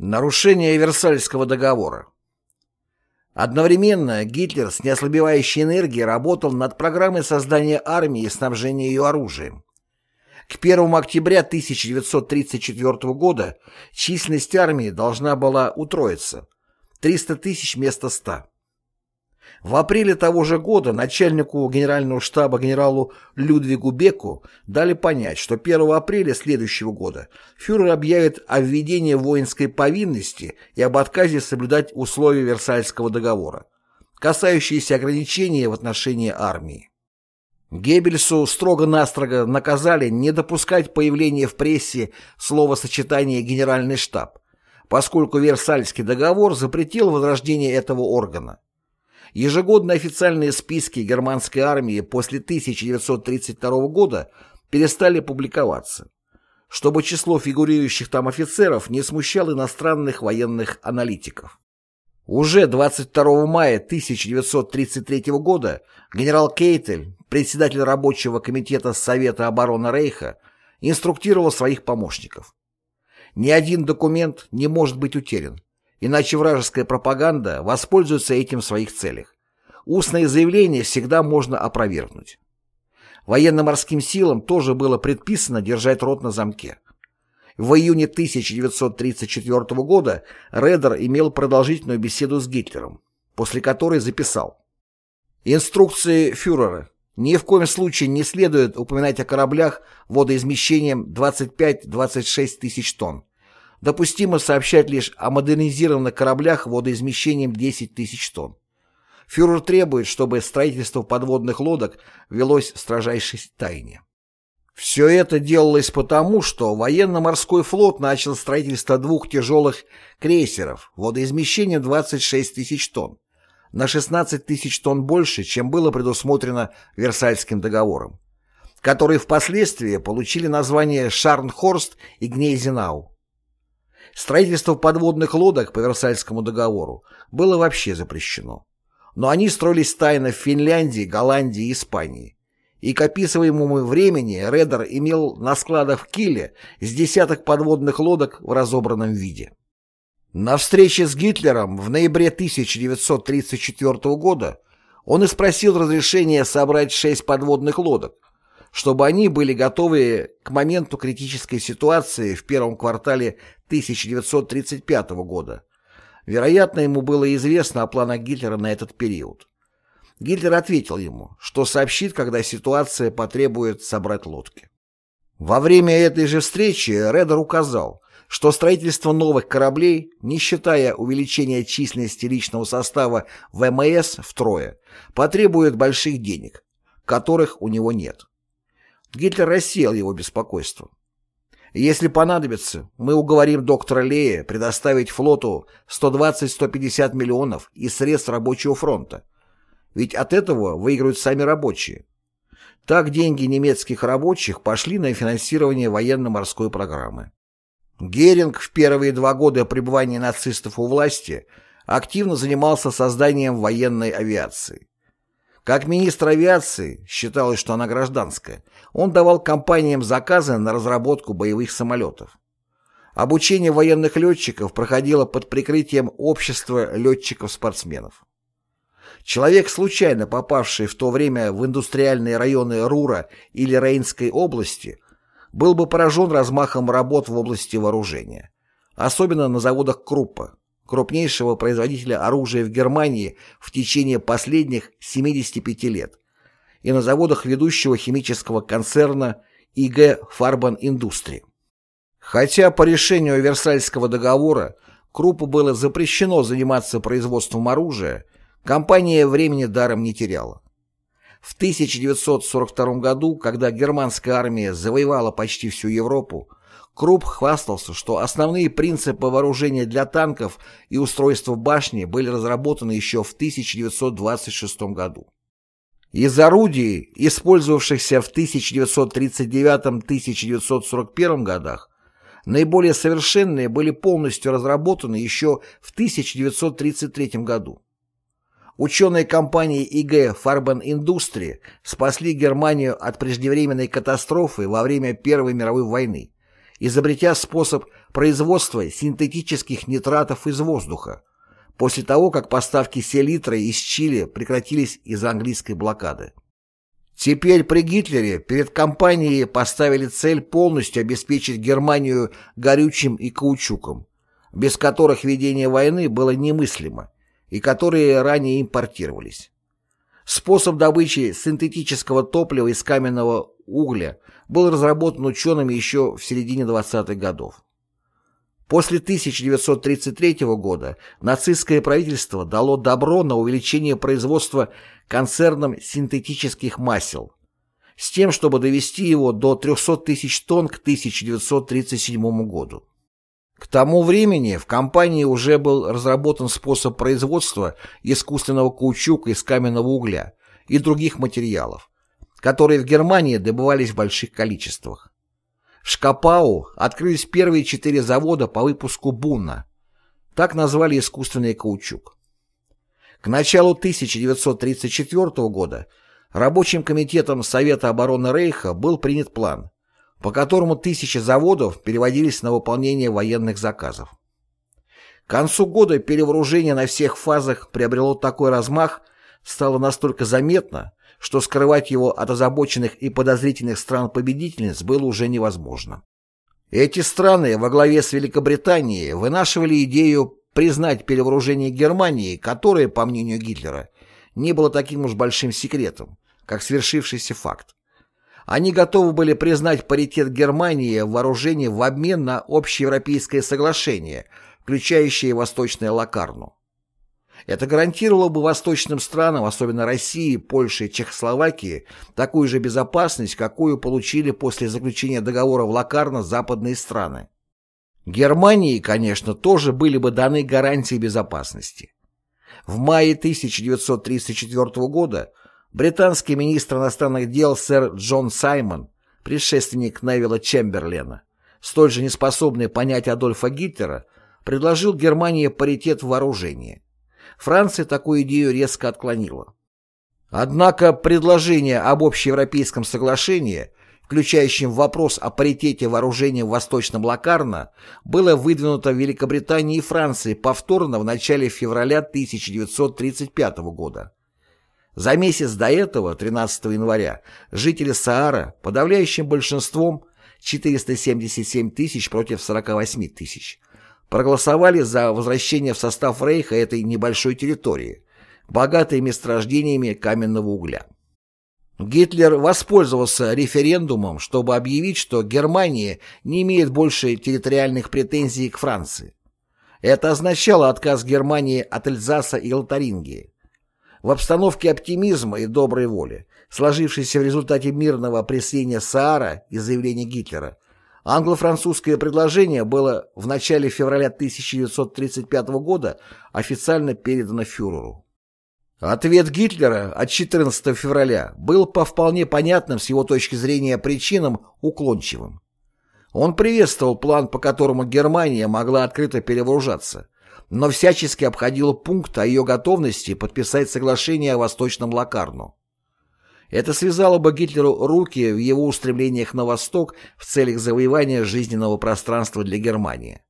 Нарушение Версальского договора Одновременно Гитлер с неослабевающей энергией работал над программой создания армии и снабжения ее оружием. К 1 октября 1934 года численность армии должна была утроиться – 300 тысяч вместо 100. В апреле того же года начальнику генерального штаба генералу Людвигу Беку дали понять, что 1 апреля следующего года фюрер объявит о введении воинской повинности и об отказе соблюдать условия Версальского договора, касающиеся ограничения в отношении армии. Геббельсу строго-настрого наказали не допускать появления в прессе словосочетания «генеральный штаб», поскольку Версальский договор запретил возрождение этого органа. Ежегодные официальные списки германской армии после 1932 года перестали публиковаться, чтобы число фигурирующих там офицеров не смущало иностранных военных аналитиков. Уже 22 мая 1933 года генерал Кейтель, председатель рабочего комитета Совета обороны Рейха, инструктировал своих помощников. Ни один документ не может быть утерян, иначе вражеская пропаганда воспользуется этим в своих целях. Устные заявления всегда можно опровергнуть. Военно-морским силам тоже было предписано держать рот на замке. В июне 1934 года Редер имел продолжительную беседу с Гитлером, после которой записал «Инструкции фюрера. Ни в коем случае не следует упоминать о кораблях водоизмещением 25-26 тысяч тонн. Допустимо сообщать лишь о модернизированных кораблях водоизмещением 10 тысяч тонн. Фюрер требует, чтобы строительство подводных лодок велось в строжайшей тайне. Все это делалось потому, что военно-морской флот начал строительство двух тяжелых крейсеров водоизмещением 26 тысяч тонн, на 16 тысяч тонн больше, чем было предусмотрено Версальским договором, которые впоследствии получили название Шарнхорст и Гнейзенау. Строительство подводных лодок по Версальскому договору было вообще запрещено но они строились тайно в Финляндии, Голландии и Испании. И к описываемому времени Редер имел на складах в Киле с десяток подводных лодок в разобранном виде. На встрече с Гитлером в ноябре 1934 года он и спросил разрешения собрать шесть подводных лодок, чтобы они были готовы к моменту критической ситуации в первом квартале 1935 года, Вероятно, ему было известно о планах Гитлера на этот период. Гитлер ответил ему, что сообщит, когда ситуация потребует собрать лодки. Во время этой же встречи Редер указал, что строительство новых кораблей, не считая увеличения численности личного состава ВМС втрое, потребует больших денег, которых у него нет. Гитлер рассеял его беспокойство. Если понадобится, мы уговорим доктора Лея предоставить флоту 120-150 миллионов из средств рабочего фронта. Ведь от этого выиграют сами рабочие. Так деньги немецких рабочих пошли на финансирование военно-морской программы. Геринг в первые два года пребывания нацистов у власти активно занимался созданием военной авиации. Как министр авиации, считалось, что она гражданская, он давал компаниям заказы на разработку боевых самолетов. Обучение военных летчиков проходило под прикрытием общества летчиков-спортсменов. Человек, случайно попавший в то время в индустриальные районы Рура или Рейнской области, был бы поражен размахом работ в области вооружения, особенно на заводах Круппа, крупнейшего производителя оружия в Германии в течение последних 75 лет, и на заводах ведущего химического концерна ИГ Фарбан Индустри. Хотя по решению Версальского договора Круппу было запрещено заниматься производством оружия, компания времени даром не теряла. В 1942 году, когда германская армия завоевала почти всю Европу, Круп хвастался, что основные принципы вооружения для танков и устройства башни были разработаны еще в 1926 году. Из орудий, использовавшихся в 1939-1941 годах, наиболее совершенные были полностью разработаны еще в 1933 году. Ученые компании ИГ Farben Industrie спасли Германию от преждевременной катастрофы во время Первой мировой войны изобретя способ производства синтетических нитратов из воздуха, после того, как поставки селитры из Чили прекратились из-за английской блокады. Теперь при Гитлере перед компанией поставили цель полностью обеспечить Германию горючим и каучуком, без которых ведение войны было немыслимо, и которые ранее импортировались. Способ добычи синтетического топлива из каменного угля был разработан учеными еще в середине 20-х годов. После 1933 года нацистское правительство дало добро на увеличение производства концерном синтетических масел, с тем, чтобы довести его до 300 тысяч тонн к 1937 году. К тому времени в компании уже был разработан способ производства искусственного каучука из каменного угля и других материалов, которые в Германии добывались в больших количествах. В Шкапау открылись первые четыре завода по выпуску бунна. Так назвали искусственный каучук. К началу 1934 года рабочим комитетом Совета обороны Рейха был принят план, по которому тысячи заводов переводились на выполнение военных заказов. К концу года перевооружение на всех фазах приобрело такой размах, стало настолько заметно, что скрывать его от озабоченных и подозрительных стран-победительниц было уже невозможно. Эти страны во главе с Великобританией вынашивали идею признать перевооружение Германии, которое, по мнению Гитлера, не было таким уж большим секретом, как свершившийся факт. Они готовы были признать паритет Германии в вооружении в обмен на общеевропейское соглашение, включающее Восточное Лакарну. Это гарантировало бы восточным странам, особенно России, Польше и Чехословакии, такую же безопасность, какую получили после заключения договора в Лакарно западные страны. Германии, конечно, тоже были бы даны гарантии безопасности. В мае 1934 года британский министр иностранных дел сэр Джон Саймон, предшественник Невилла Чемберлена, столь же неспособный понять Адольфа Гитлера, предложил Германии паритет в вооружении. Франция такую идею резко отклонила. Однако предложение об общеевропейском соглашении, включающем вопрос о паритете вооружения в Восточном Лакарно, было выдвинуто в Великобритании и Франции повторно в начале февраля 1935 года. За месяц до этого, 13 января, жители Саара подавляющим большинством 477 тысяч против 48 тысяч проголосовали за возвращение в состав Рейха этой небольшой территории, богатой месторождениями каменного угля. Гитлер воспользовался референдумом, чтобы объявить, что Германия не имеет больше территориальных претензий к Франции. Это означало отказ Германии от Эльзаса и Лотарингии. В обстановке оптимизма и доброй воли, сложившейся в результате мирного пресения Саара и заявления Гитлера, англо-французское предложение было в начале февраля 1935 года официально передано фюреру. Ответ Гитлера от 14 февраля был по вполне понятным с его точки зрения причинам уклончивым. Он приветствовал план, по которому Германия могла открыто перевооружаться, но всячески обходил пункт о ее готовности подписать соглашение о Восточном Лакарну. Это связало бы Гитлеру руки в его устремлениях на восток в целях завоевания жизненного пространства для Германии.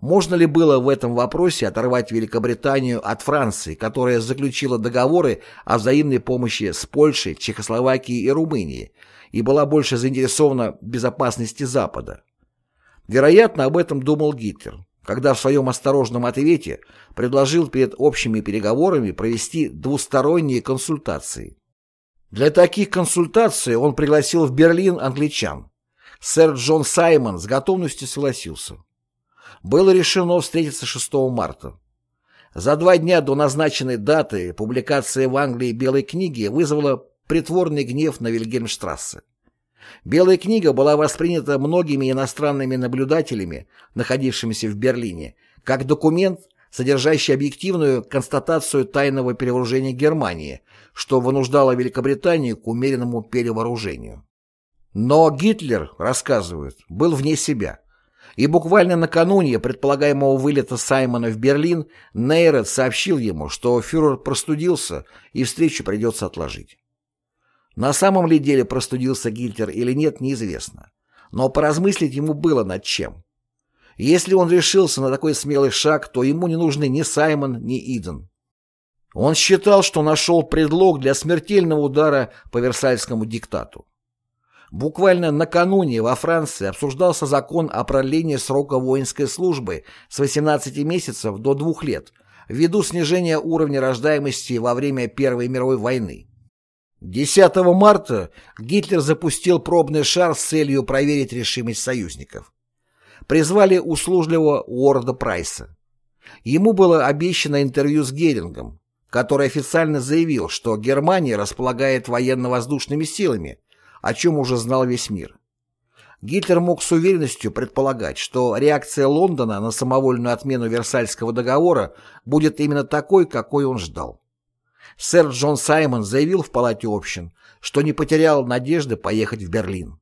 Можно ли было в этом вопросе оторвать Великобританию от Франции, которая заключила договоры о взаимной помощи с Польшей, Чехословакией и Румынией и была больше заинтересована в безопасности Запада? Вероятно, об этом думал Гитлер когда в своем осторожном ответе предложил перед общими переговорами провести двусторонние консультации. Для таких консультаций он пригласил в Берлин англичан. Сэр Джон Саймон с готовностью согласился. Было решено встретиться 6 марта. За два дня до назначенной даты публикация в Англии Белой книги вызвала притворный гнев на Вильгельмштрассе. Белая книга была воспринята многими иностранными наблюдателями, находившимися в Берлине, как документ, содержащий объективную констатацию тайного перевооружения Германии, что вынуждало Великобританию к умеренному перевооружению. Но Гитлер, рассказывают, был вне себя. И буквально накануне предполагаемого вылета Саймона в Берлин Нейрет сообщил ему, что фюрер простудился и встречу придется отложить. На самом ли деле простудился Гитлер или нет, неизвестно. Но поразмыслить ему было над чем. Если он решился на такой смелый шаг, то ему не нужны ни Саймон, ни Иден. Он считал, что нашел предлог для смертельного удара по Версальскому диктату. Буквально накануне во Франции обсуждался закон о продлении срока воинской службы с 18 месяцев до 2 лет ввиду снижения уровня рождаемости во время Первой мировой войны. 10 марта Гитлер запустил пробный шар с целью проверить решимость союзников. Призвали услужливого Уорда Прайса. Ему было обещано интервью с Герингом, который официально заявил, что Германия располагает военно-воздушными силами, о чем уже знал весь мир. Гитлер мог с уверенностью предполагать, что реакция Лондона на самовольную отмену Версальского договора будет именно такой, какой он ждал. Сэр Джон Саймон заявил в Палате общин, что не потерял надежды поехать в Берлин.